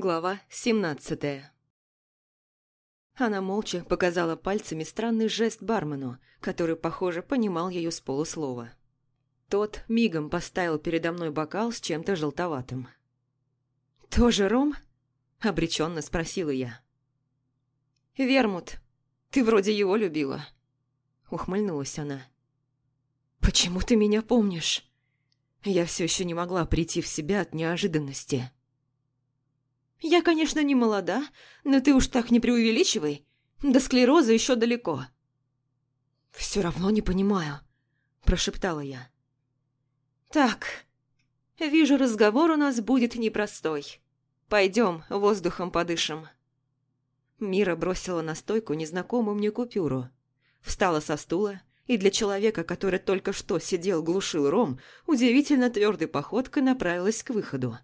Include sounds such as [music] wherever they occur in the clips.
Глава семнадцатая. Она молча показала пальцами странный жест бармену, который, похоже, понимал ее с полуслова. Тот мигом поставил передо мной бокал с чем-то желтоватым. «Тоже ром?» – обреченно спросила я. «Вермут, ты вроде его любила», – ухмыльнулась она. «Почему ты меня помнишь?» Я все еще не могла прийти в себя от неожиданности. «Я, конечно, не молода, но ты уж так не преувеличивай. До склероза еще далеко». «Все равно не понимаю», – прошептала я. «Так, вижу, разговор у нас будет непростой. Пойдем, воздухом подышим». Мира бросила на стойку незнакомую мне купюру. Встала со стула и для человека, который только что сидел глушил ром, удивительно твердой походкой направилась к выходу.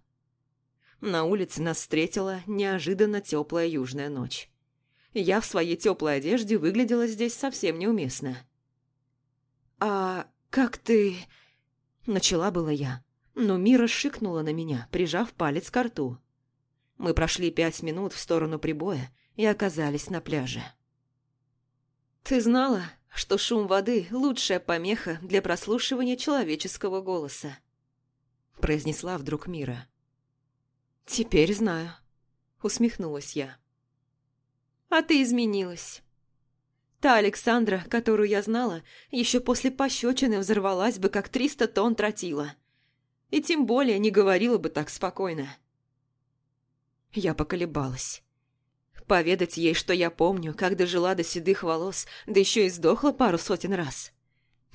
На улице нас встретила неожиданно теплая южная ночь. Я в своей теплой одежде выглядела здесь совсем неуместно. «А как ты...» Начала была я, но Мира шикнула на меня, прижав палец к рту. Мы прошли пять минут в сторону прибоя и оказались на пляже. «Ты знала, что шум воды – лучшая помеха для прослушивания человеческого голоса?» произнесла вдруг Мира. «Теперь знаю», – усмехнулась я. «А ты изменилась. Та Александра, которую я знала, еще после пощечины взорвалась бы, как триста тонн тротила. И тем более не говорила бы так спокойно». Я поколебалась. Поведать ей, что я помню, как дожила до седых волос, да еще и сдохла пару сотен раз.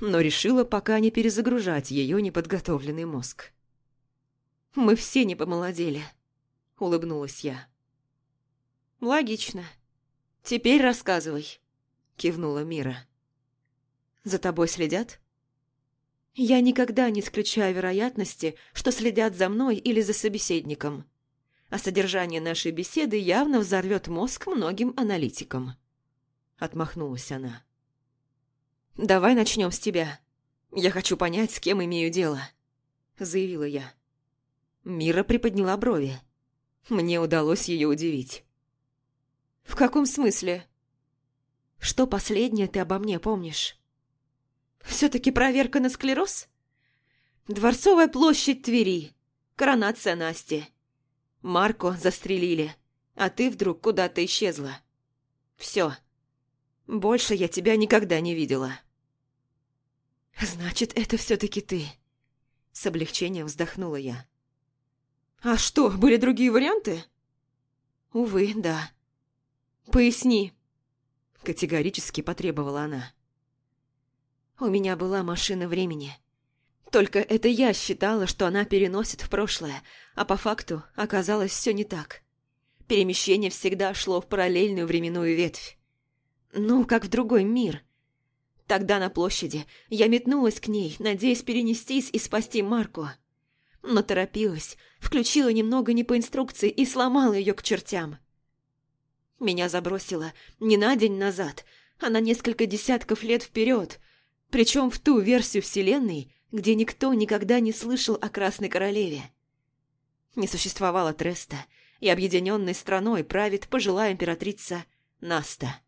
Но решила пока не перезагружать ее неподготовленный мозг. «Мы все не помолодели», — улыбнулась я. «Логично. Теперь рассказывай», – кивнула Мира. «За тобой следят?» «Я никогда не исключаю вероятности, что следят за мной или за собеседником. А содержание нашей беседы явно взорвет мозг многим аналитикам». Отмахнулась она. «Давай начнем с тебя. Я хочу понять, с кем имею дело», – заявила я. Мира приподняла брови. Мне удалось ее удивить. «В каком смысле?» «Что последнее ты обо мне помнишь?» «Все-таки проверка на склероз?» «Дворцовая площадь Твери. Коронация Насти. Марко застрелили, а ты вдруг куда-то исчезла. Все. Больше я тебя никогда не видела». «Значит, это все-таки ты», — с облегчением вздохнула я. А что, были другие варианты? Увы, да. Поясни. Категорически потребовала она. У меня была машина времени. Только это я считала, что она переносит в прошлое, а по факту оказалось все не так. Перемещение всегда шло в параллельную временную ветвь. Ну, как в другой мир. Тогда на площади я метнулась к ней, надеясь перенестись и спасти Марку. но торопилась, включила немного не по инструкции и сломала ее к чертям. Меня забросило не на день назад, а на несколько десятков лет вперед, причем в ту версию Вселенной, где никто никогда не слышал о Красной Королеве. Не существовало Треста, и объединенной страной правит пожилая императрица Наста.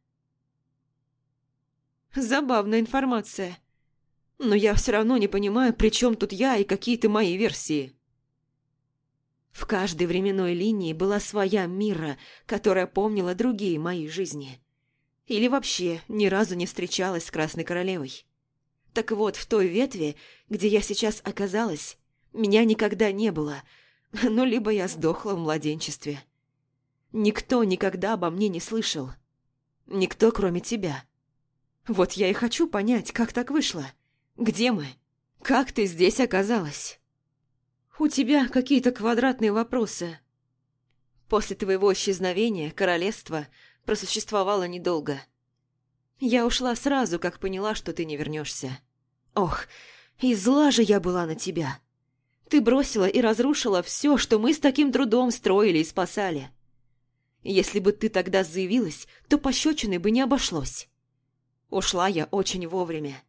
«Забавная информация», но я все равно не понимаю, при чем тут я и какие-то мои версии. В каждой временной линии была своя мира, которая помнила другие мои жизни. Или вообще ни разу не встречалась с Красной Королевой. Так вот, в той ветви, где я сейчас оказалась, меня никогда не было, [laughs] ну, либо я сдохла в младенчестве. Никто никогда обо мне не слышал. Никто, кроме тебя. Вот я и хочу понять, как так вышло. — где мы? Как ты здесь оказалась? У тебя какие-то квадратные вопросы. После твоего исчезновения королевство просуществовало недолго. Я ушла сразу, как поняла, что ты не вернешься. Ох, и зла же я была на тебя. Ты бросила и разрушила все, что мы с таким трудом строили и спасали. Если бы ты тогда заявилась, то пощечины бы не обошлось. Ушла я очень вовремя.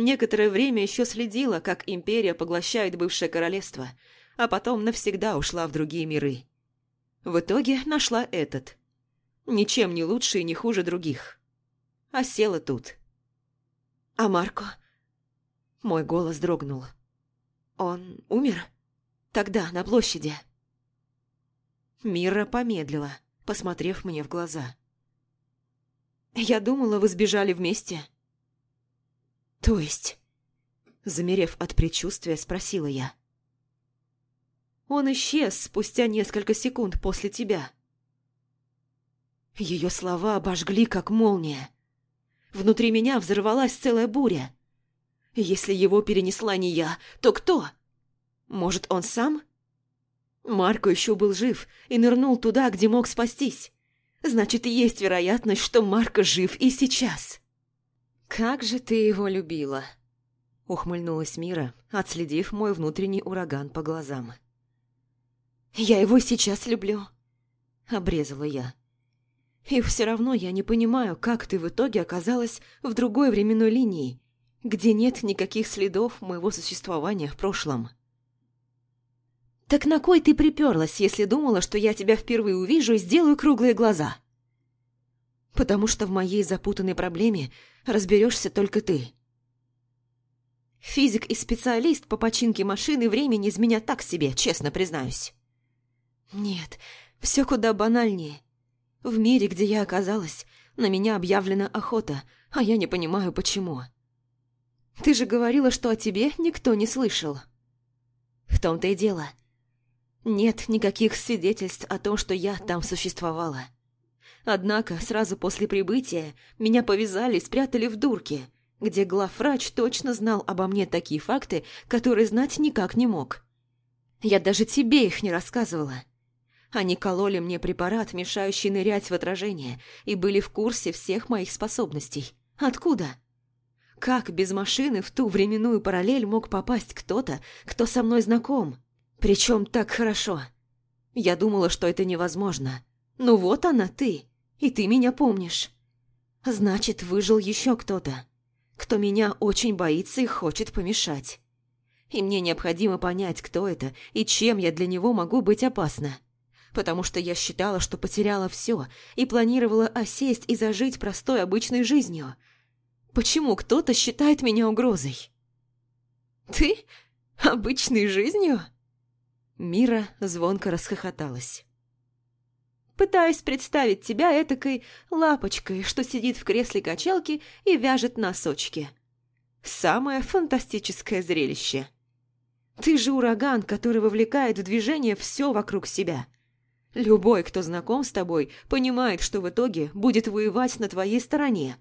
Некоторое время еще следила, как империя поглощает бывшее королевство, а потом навсегда ушла в другие миры. В итоге нашла этот. Ничем не лучше и не хуже других. А села тут. «А Марко?» Мой голос дрогнул. «Он умер? Тогда, на площади?» Мира помедлила, посмотрев мне в глаза. «Я думала, вы сбежали вместе». «То есть?» Замерев от предчувствия, спросила я. «Он исчез спустя несколько секунд после тебя». Ее слова обожгли, как молния. Внутри меня взорвалась целая буря. Если его перенесла не я, то кто? Может, он сам? Марко еще был жив и нырнул туда, где мог спастись. Значит, есть вероятность, что Марко жив и сейчас. «Как же ты его любила!» Ухмыльнулась Мира, отследив мой внутренний ураган по глазам. «Я его сейчас люблю!» Обрезала я. «И все равно я не понимаю, как ты в итоге оказалась в другой временной линии, где нет никаких следов моего существования в прошлом». «Так на кой ты приперлась, если думала, что я тебя впервые увижу и сделаю круглые глаза?» потому что в моей запутанной проблеме разберешься только ты. Физик и специалист по починке машины времени из меня так себе, честно признаюсь. Нет, все куда банальнее. В мире, где я оказалась, на меня объявлена охота, а я не понимаю, почему. Ты же говорила, что о тебе никто не слышал. В том-то и дело. Нет никаких свидетельств о том, что я там существовала. Однако сразу после прибытия меня повязали и спрятали в дурке, где главврач точно знал обо мне такие факты, которые знать никак не мог. Я даже тебе их не рассказывала. Они кололи мне препарат, мешающий нырять в отражение, и были в курсе всех моих способностей. Откуда? Как без машины в ту временную параллель мог попасть кто-то, кто со мной знаком? Причем так хорошо. Я думала, что это невозможно. Ну вот она, ты и ты меня помнишь. Значит, выжил еще кто-то, кто меня очень боится и хочет помешать. И мне необходимо понять, кто это и чем я для него могу быть опасна. Потому что я считала, что потеряла все и планировала осесть и зажить простой обычной жизнью. Почему кто-то считает меня угрозой? Ты? Обычной жизнью? Мира звонко расхохоталась. Пытаюсь представить тебя этакой лапочкой, что сидит в кресле качалки и вяжет носочки. Самое фантастическое зрелище. Ты же ураган, который вовлекает в движение все вокруг себя. Любой, кто знаком с тобой, понимает, что в итоге будет воевать на твоей стороне,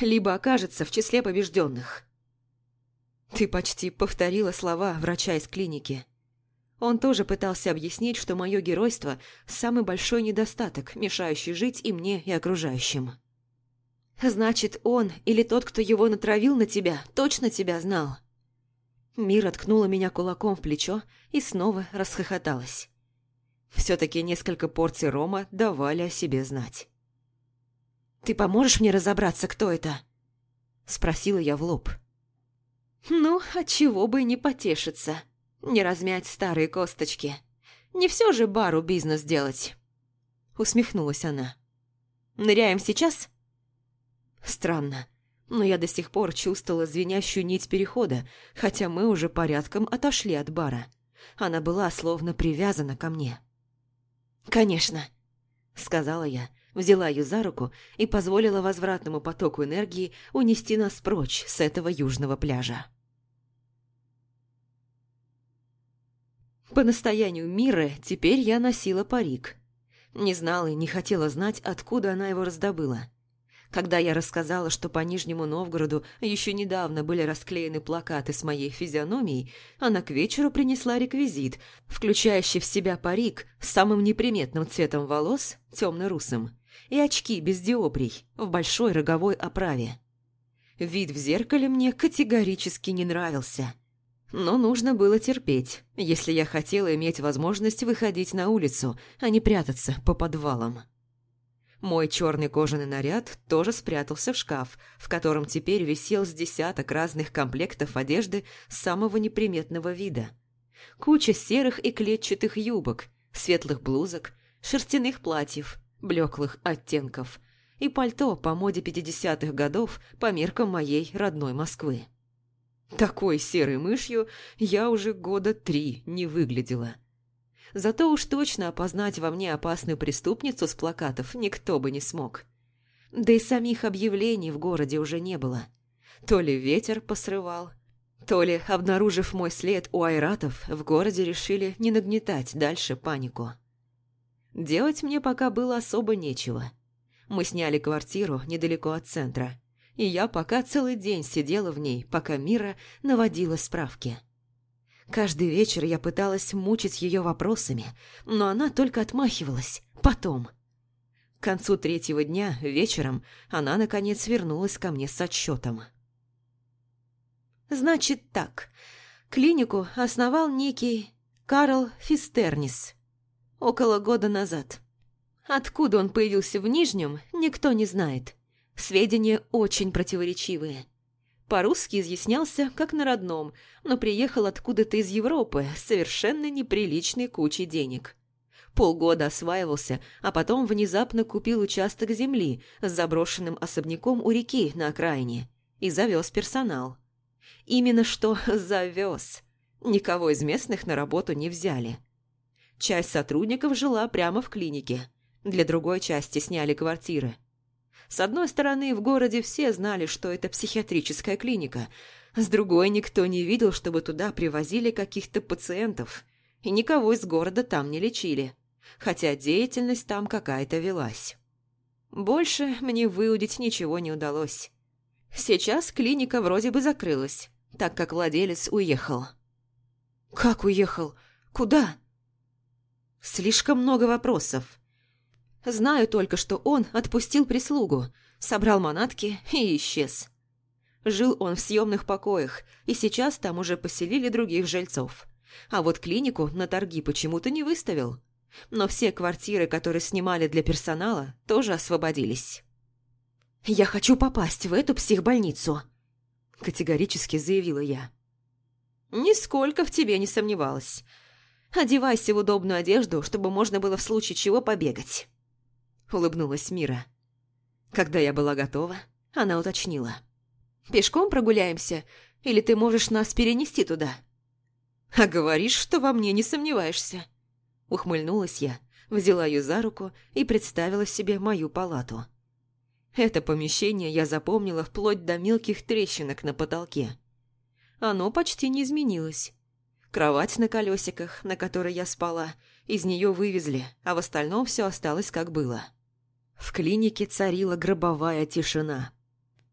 либо окажется в числе побежденных. Ты почти повторила слова врача из клиники. Он тоже пытался объяснить, что мое геройство – самый большой недостаток, мешающий жить и мне, и окружающим. «Значит, он или тот, кто его натравил на тебя, точно тебя знал?» Мир откнула меня кулаком в плечо и снова расхохоталась. Все-таки несколько порций рома давали о себе знать. «Ты поможешь мне разобраться, кто это?» – спросила я в лоб. «Ну, а чего бы не потешиться?» не размять старые косточки. Не все же бару бизнес делать. Усмехнулась она. Ныряем сейчас? Странно, но я до сих пор чувствовала звенящую нить перехода, хотя мы уже порядком отошли от бара. Она была словно привязана ко мне. «Конечно», — сказала я, взяла ее за руку и позволила возвратному потоку энергии унести нас прочь с этого южного пляжа. По настоянию Миры теперь я носила парик. Не знала и не хотела знать, откуда она его раздобыла. Когда я рассказала, что по Нижнему Новгороду еще недавно были расклеены плакаты с моей физиономией, она к вечеру принесла реквизит, включающий в себя парик с самым неприметным цветом волос, темно-русым, и очки без диоприй в большой роговой оправе. Вид в зеркале мне категорически не нравился – Но нужно было терпеть, если я хотела иметь возможность выходить на улицу, а не прятаться по подвалам. Мой черный кожаный наряд тоже спрятался в шкаф, в котором теперь висел с десяток разных комплектов одежды самого неприметного вида. Куча серых и клетчатых юбок, светлых блузок, шерстяных платьев, блеклых оттенков и пальто по моде 50-х годов по меркам моей родной Москвы. Такой серой мышью я уже года три не выглядела. Зато уж точно опознать во мне опасную преступницу с плакатов никто бы не смог. Да и самих объявлений в городе уже не было. То ли ветер посрывал, то ли, обнаружив мой след у айратов, в городе решили не нагнетать дальше панику. Делать мне пока было особо нечего. Мы сняли квартиру недалеко от центра и я пока целый день сидела в ней, пока Мира наводила справки. Каждый вечер я пыталась мучить ее вопросами, но она только отмахивалась. Потом. К концу третьего дня, вечером, она, наконец, вернулась ко мне с отчетом. «Значит так. Клинику основал некий Карл Фистернис. Около года назад. Откуда он появился в Нижнем, никто не знает» сведения очень противоречивые. По-русски изъяснялся, как на родном, но приехал откуда-то из Европы с совершенно неприличной кучей денег. Полгода осваивался, а потом внезапно купил участок земли с заброшенным особняком у реки на окраине и завез персонал. Именно что [laughs] завез. Никого из местных на работу не взяли. Часть сотрудников жила прямо в клинике. Для другой части сняли квартиры. С одной стороны, в городе все знали, что это психиатрическая клиника. С другой, никто не видел, чтобы туда привозили каких-то пациентов. И никого из города там не лечили. Хотя деятельность там какая-то велась. Больше мне выудить ничего не удалось. Сейчас клиника вроде бы закрылась, так как владелец уехал. «Как уехал? Куда?» Слишком много вопросов. Знаю только, что он отпустил прислугу, собрал манатки и исчез. Жил он в съемных покоях, и сейчас там уже поселили других жильцов. А вот клинику на торги почему-то не выставил. Но все квартиры, которые снимали для персонала, тоже освободились. «Я хочу попасть в эту психбольницу», – категорически заявила я. «Нисколько в тебе не сомневалась. Одевайся в удобную одежду, чтобы можно было в случае чего побегать» улыбнулась Мира. Когда я была готова, она уточнила. «Пешком прогуляемся, или ты можешь нас перенести туда?» «А говоришь, что во мне не сомневаешься», — ухмыльнулась я, взяла ее за руку и представила себе мою палату. Это помещение я запомнила вплоть до мелких трещинок на потолке. Оно почти не изменилось. Кровать на колесиках, на которой я спала, из нее вывезли, а в остальном все осталось как было. В клинике царила гробовая тишина.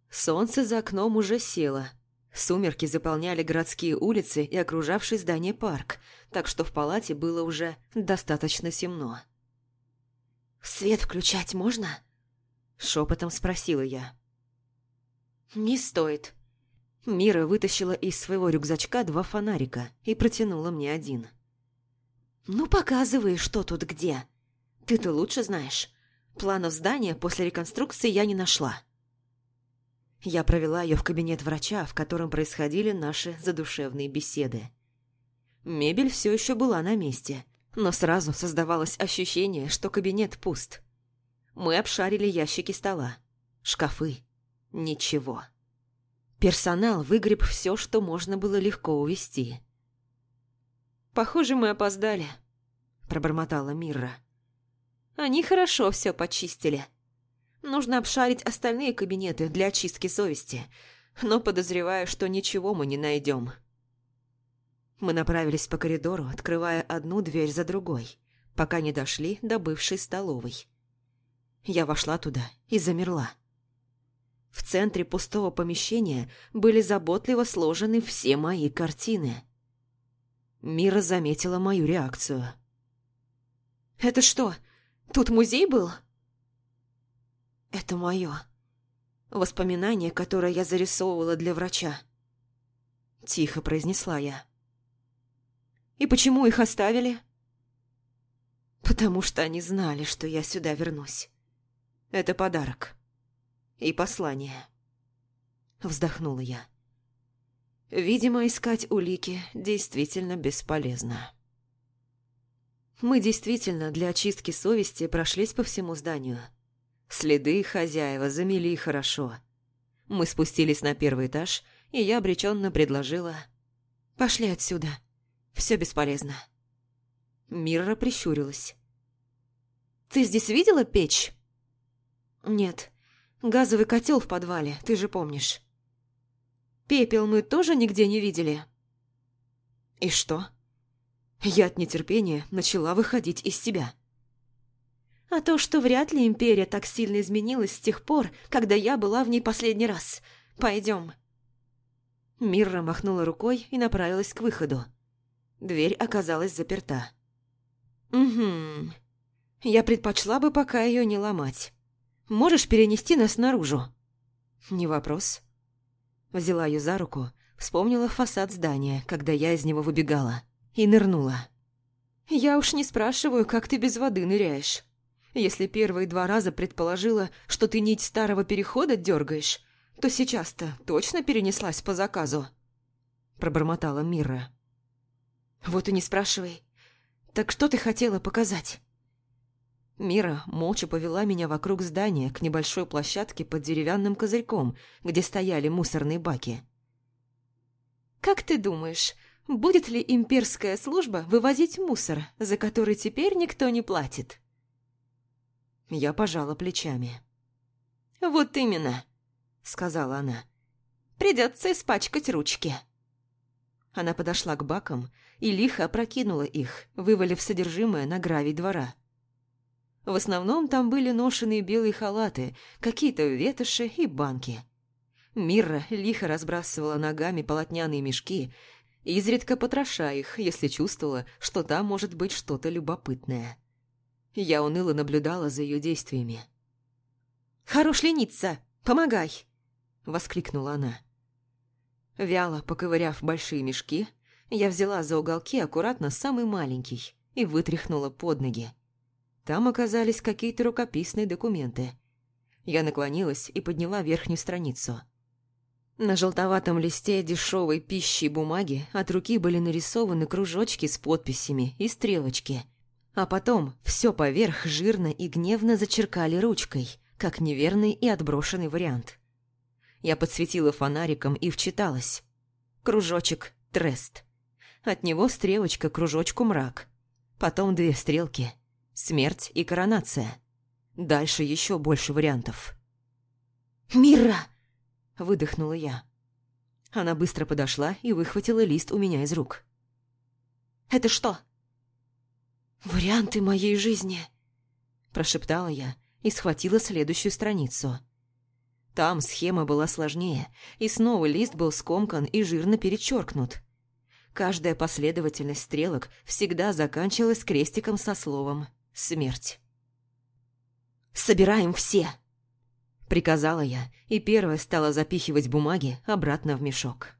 Солнце за окном уже село. Сумерки заполняли городские улицы и окружавший здание парк, так что в палате было уже достаточно темно. «Свет включать можно?» – шепотом спросила я. «Не стоит». Мира вытащила из своего рюкзачка два фонарика и протянула мне один. «Ну, показывай, что тут где. Ты-то лучше знаешь. Планов здания после реконструкции я не нашла. Я провела ее в кабинет врача, в котором происходили наши задушевные беседы. Мебель все еще была на месте, но сразу создавалось ощущение, что кабинет пуст. Мы обшарили ящики стола, шкафы, ничего. Персонал выгреб все, что можно было легко увести. «Похоже, мы опоздали», – пробормотала Мирра. Они хорошо все почистили. Нужно обшарить остальные кабинеты для очистки совести, но подозреваю, что ничего мы не найдем. Мы направились по коридору, открывая одну дверь за другой, пока не дошли до бывшей столовой. Я вошла туда и замерла. В центре пустого помещения были заботливо сложены все мои картины. Мира заметила мою реакцию. «Это что, Тут музей был?» «Это мое. Воспоминание, которое я зарисовывала для врача». Тихо произнесла я. «И почему их оставили?» «Потому что они знали, что я сюда вернусь. Это подарок. И послание». Вздохнула я. «Видимо, искать улики действительно бесполезно». Мы действительно для очистки совести прошлись по всему зданию. Следы хозяева замели хорошо. Мы спустились на первый этаж, и я обреченно предложила «Пошли отсюда. Все бесполезно». Мирра прищурилась. «Ты здесь видела печь?» «Нет. Газовый котел в подвале, ты же помнишь». «Пепел мы тоже нигде не видели?» «И что?» Я от нетерпения начала выходить из себя. А то, что вряд ли Империя так сильно изменилась с тех пор, когда я была в ней последний раз. Пойдем. Мирра махнула рукой и направилась к выходу. Дверь оказалась заперта. «Угу. Я предпочла бы пока ее не ломать. Можешь перенести нас наружу?» «Не и нырнула. «Я уж не спрашиваю, как ты без воды ныряешь. Если первые два раза предположила, что ты нить старого перехода дергаешь, то сейчас-то точно перенеслась по заказу?» Пробормотала Мира. «Вот и не спрашивай. Так что ты хотела показать?» Мира молча повела меня вокруг здания к небольшой площадке под деревянным козырьком, где стояли мусорные баки. «Как ты думаешь, будет ли имперская служба вывозить мусор, за который теперь никто не платит. Я пожала плечами. «Вот именно», — сказала она. «Придется испачкать ручки». Она подошла к бакам и лихо опрокинула их, вывалив содержимое на гравий двора. В основном там были ношеные белые халаты, какие-то ветоши и банки. Мирра лихо разбрасывала ногами полотняные мешки изредка потроша их, если чувствовала, что там может быть что-то любопытное. Я уныло наблюдала за ее действиями. «Хорош лениться! Помогай!» – воскликнула она. Вяло поковыряв большие мешки, я взяла за уголки аккуратно самый маленький и вытряхнула под ноги. Там оказались какие-то рукописные документы. Я наклонилась и подняла верхнюю страницу – на желтоватом листе дешевой пищи и бумаги от руки были нарисованы кружочки с подписями и стрелочки. А потом все поверх жирно и гневно зачеркали ручкой, как неверный и отброшенный вариант. Я подсветила фонариком и вчиталась. Кружочек «Трест». От него стрелочка кружочку «Мрак». Потом две стрелки «Смерть» и «Коронация». Дальше еще больше вариантов. «Мира!» выдохнула я. Она быстро подошла и выхватила лист у меня из рук. «Это что?» «Варианты моей жизни», – прошептала я и схватила следующую страницу. Там схема была сложнее, и снова лист был скомкан и жирно перечеркнут. Каждая последовательность стрелок всегда заканчивалась крестиком со словом «смерть». «Собираем все!» Приказала я и первая стала запихивать бумаги обратно в мешок.